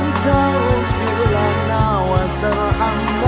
أن تغفر لنا وترحمنا.